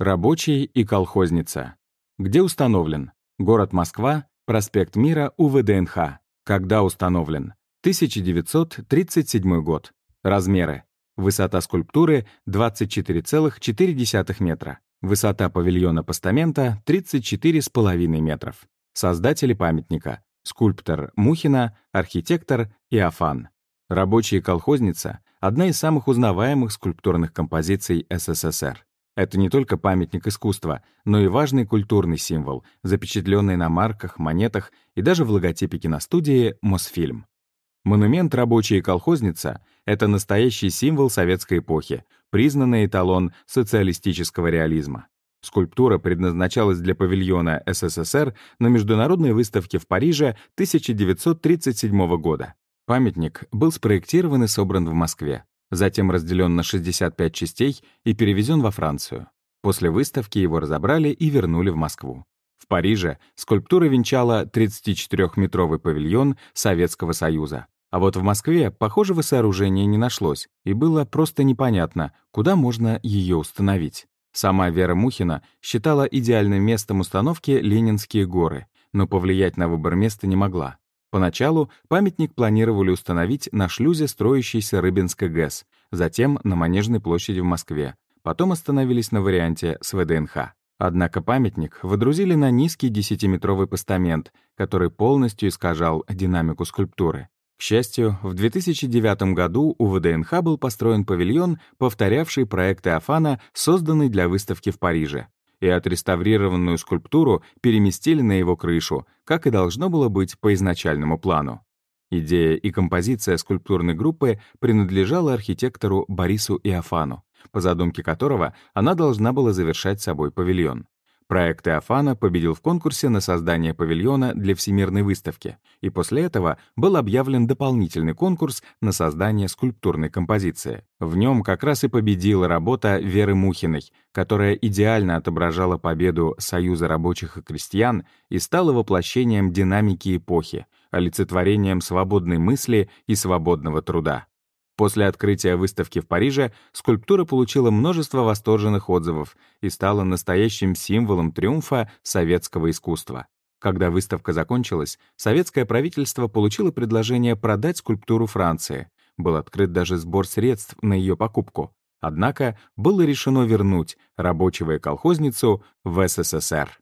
Рабочий и колхозница. Где установлен? Город Москва, проспект Мира, УВДНХ. Когда установлен? 1937 год. Размеры. Высота скульптуры 24,4 метра. Высота павильона постамента 34,5 метров. Создатели памятника. Скульптор Мухина, архитектор Иофан. Рабочая колхозница — одна из самых узнаваемых скульптурных композиций СССР. Это не только памятник искусства, но и важный культурный символ, запечатленный на марках, монетах и даже в логотипе киностудии «Мосфильм». Монумент «Рабочая колхозница» — это настоящий символ советской эпохи, признанный эталон социалистического реализма. Скульптура предназначалась для павильона СССР на международной выставке в Париже 1937 года. Памятник был спроектирован и собран в Москве затем разделен на 65 частей и перевезен во Францию. После выставки его разобрали и вернули в Москву. В Париже скульптура венчала 34-метровый павильон Советского Союза. А вот в Москве похожего сооружения не нашлось, и было просто непонятно, куда можно ее установить. Сама Вера Мухина считала идеальным местом установки Ленинские горы, но повлиять на выбор места не могла. Поначалу памятник планировали установить на шлюзе строящейся Рыбинской ГЭС, затем на Манежной площади в Москве. Потом остановились на варианте с ВДНХ. Однако памятник водрузили на низкий 10-метровый постамент, который полностью искажал динамику скульптуры. К счастью, в 2009 году у ВДНХ был построен павильон, повторявший проект Иофана, созданный для выставки в Париже и отреставрированную скульптуру переместили на его крышу, как и должно было быть по изначальному плану. Идея и композиция скульптурной группы принадлежала архитектору Борису Иофану, по задумке которого она должна была завершать собой павильон. Проект Иофана победил в конкурсе на создание павильона для Всемирной выставки, и после этого был объявлен дополнительный конкурс на создание скульптурной композиции. В нем как раз и победила работа Веры Мухиной, которая идеально отображала победу Союза рабочих и крестьян и стала воплощением динамики эпохи, олицетворением свободной мысли и свободного труда. После открытия выставки в Париже скульптура получила множество восторженных отзывов и стала настоящим символом триумфа советского искусства. Когда выставка закончилась, советское правительство получило предложение продать скульптуру Франции. Был открыт даже сбор средств на ее покупку. Однако было решено вернуть рабочего и колхозницу в СССР.